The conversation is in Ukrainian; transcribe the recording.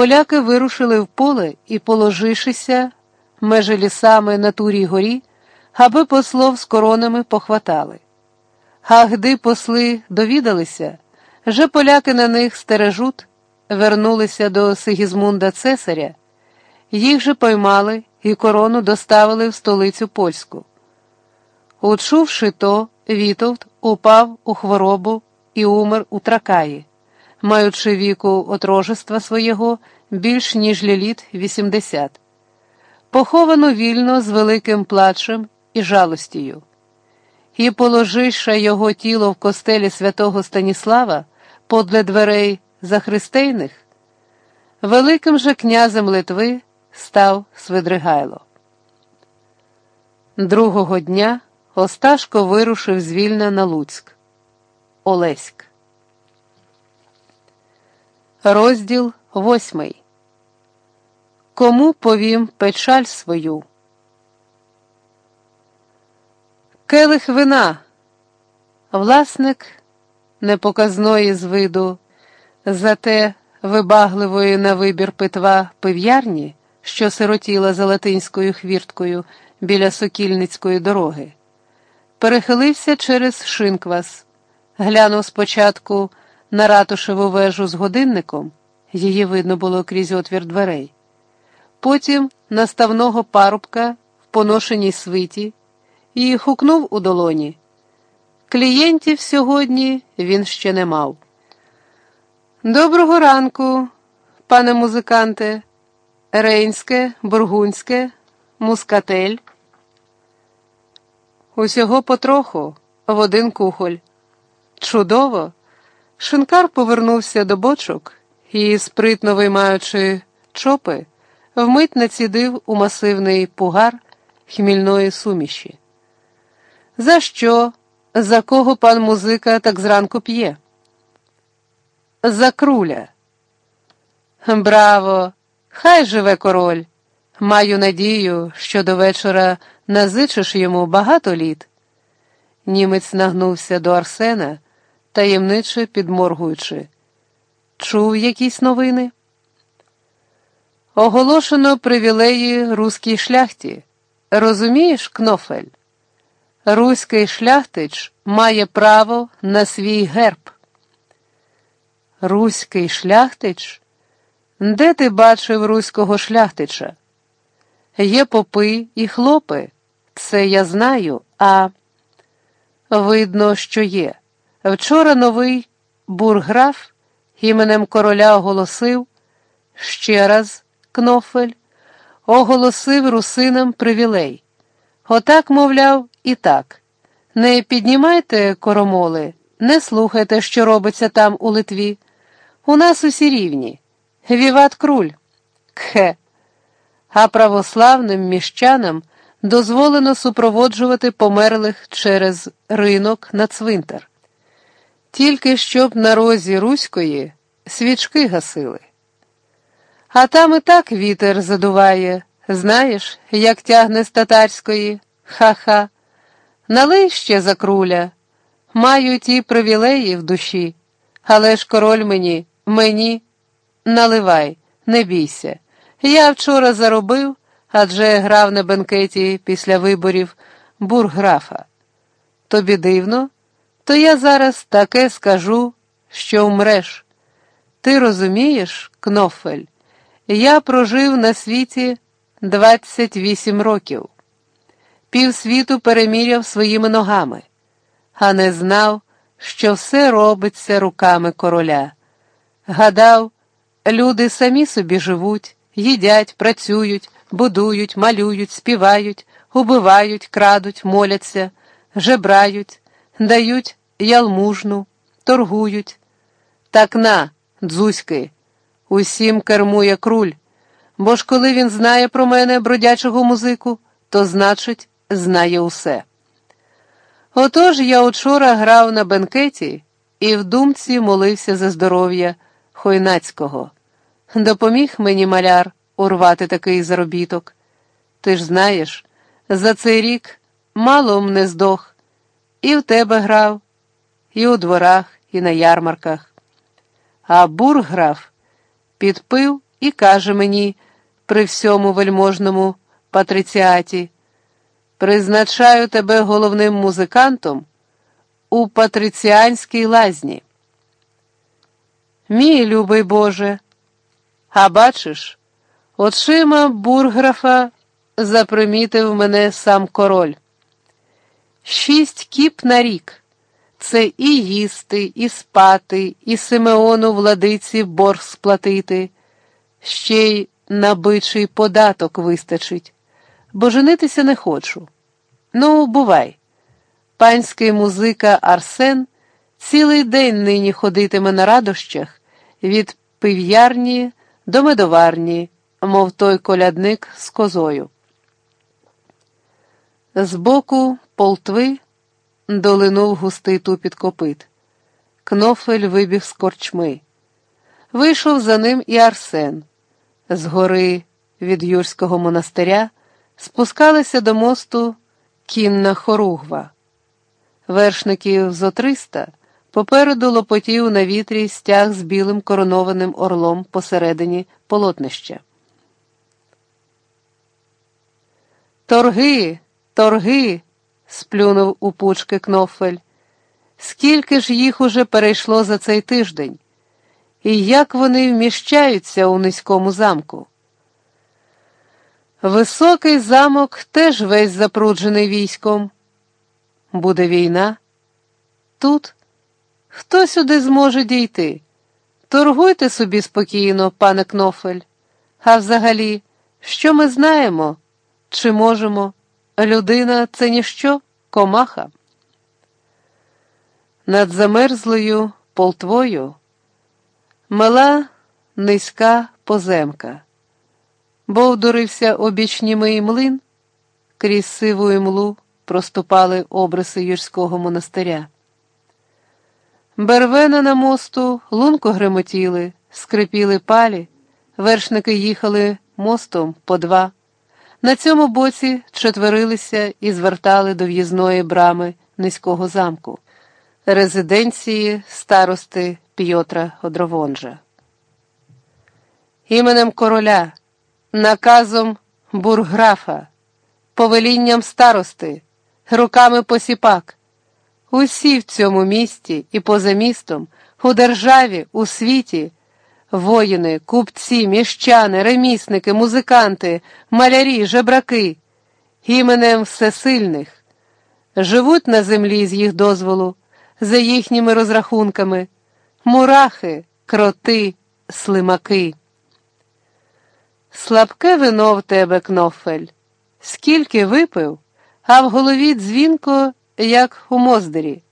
поляки вирушили в поле і, положившися межі лісами на турій горі, аби послов з коронами похватали. А гди посли довідалися, вже поляки на них стережуть, вернулися до Сигізмунда Цесаря, їх же поймали і корону доставили в столицю польську. Учувши то, Вітовт упав у хворобу і умер у тракаї, маючи віку отрожества свого більш ніж ліліт 80. Поховано вільно з великим плачем і жалостію. І, положивши його тіло в костелі святого Станіслава подле дверей захристейних, великим же князем Литви став Свидригайло. Другого дня Осташко вирушив з Вільна на Луцьк. Олеськ. Розділ восьмий. Кому повім печаль свою? Келих вина. Власник непоказної з виду, зате вибагливої на вибір питва пив'ярні, що сиротіла за латинською хвірткою біля сокільницької дороги, перехилився через шинквас, глянув спочатку на ратушеву вежу з годинником, її видно було крізь отвір дверей, потім наставного парубка в поношеній свиті і хукнув у долоні. Клієнтів сьогодні він ще не мав. Доброго ранку, пане музиканте, Рейнське, Бургунське, Мускатель. Усього потроху, в один кухоль. Чудово! Шинкар повернувся до бочок і, спритно виймаючи чопи, вмить націдив у масивний пугар хмільної суміші. За що? За кого пан музика так зранку п'є? За круля. Браво! Хай живе король. Маю надію, що до вечора назичиш йому багато літ. Німець нагнувся до Арсена, таємниче підморгуючи. Чув якісь новини? Оголошено привілеї руській шляхті. Розумієш, Кнофель? Руський шляхтич має право на свій герб. Руський шляхтич? Де ти бачив руського шляхтича? Є попи і хлопи, це я знаю, а видно, що є. Вчора новий бурграф іменем короля оголосив ще раз Кнофель, оголосив русинам привілей. Отак, мовляв, і так. Не піднімайте коромоли, не слухайте, що робиться там у Литві. У нас усі рівні. Віват круль. Кхе. А православним міщанам дозволено супроводжувати померлих через ринок на цвинтар. Тільки щоб на розі Руської свічки гасили. А там і так вітер задуває, знаєш, як тягне з татарської. Ха-ха. Налий ще за круля. Маю ті привілеї в душі, але ж король мені, мені, наливай, не бійся. Я вчора заробив, адже грав на бенкеті після виборів бурграфа. Тобі дивно, то я зараз таке скажу, що вмреш. Ти розумієш, Кнофель, я прожив на світі 28 років півсвіту переміряв своїми ногами, а не знав, що все робиться руками короля. Гадав, люди самі собі живуть, їдять, працюють, будують, малюють, співають, убивають, крадуть, моляться, жебрають, дають ялмужну, торгують. Так на, дзузьки, усім кермує круль, бо ж коли він знає про мене бродячого музику, то значить, знає усе. Отож я учора грав на бенкеті і в думці молився за здоров'я Хойнацького. Допоміг мені маляр урвати такий заробіток. Ти ж знаєш, за цей рік мало не здох, і в тебе грав, і у дворах, і на ярмарках. А бурграф підпив і каже мені при всьому вельможному патриціаті, призначаю тебе головним музикантом у патриціанській лазні. Мій любий Боже, а бачиш, очима бурграфа запримітив мене сам король. Шість кіп на рік. Це і їсти, і спати, і Симеону владиці борг сплатити, ще й на бичий податок вистачить, бо женитися не хочу. Ну, бувай. Панський музика Арсен цілий день нині ходитиме на радощах від пив'ярні до медоварні, мов той колядник з козою. Збоку полтви долинув густий тупіт копит. Кнофель вибіг з корчми. Вийшов за ним і Арсен. З гори від Юрського монастиря спускалися до мосту кінна хоругва. Вершників зо триста попереду лопотів на вітрі стяг з білим коронованим орлом посередині полотнища. Торги, торги сплюнув у пучки Кнофель. Скільки ж їх уже перейшло за цей тиждень, і як вони вміщаються у низькому замку? Високий замок теж весь запруджений військом. Буде війна? Тут хто сюди зможе дійти? Торгуйте собі спокійно, пане Кнофель. А взагалі, що ми знаємо? Чи можемо? Людина це ніщо, комаха. Над замерзлою полтвою мала низька поземка, Бовдурився обічнімий млин, крізь сиву імлу проступали обриси юрського монастиря. Бервена на мосту лунко гремотіли, скрипіли палі, вершники їхали мостом по два. На цьому боці четверилися і звертали до в'їзної брами низького замку, резиденції старости П'єтра Одровонжа. Іменем короля, наказом бурграфа, повелінням старости, руками посіпак. Усі в цьому місті і поза містом, у державі, у світі. Воїни, купці, міщани, ремісники, музиканти, малярі, жебраки, іменем всесильних, живуть на землі з їх дозволу, за їхніми розрахунками, мурахи, кроти, слимаки. Слабке вино в тебе, Кнофель, скільки випив, а в голові дзвінко, як у моздері.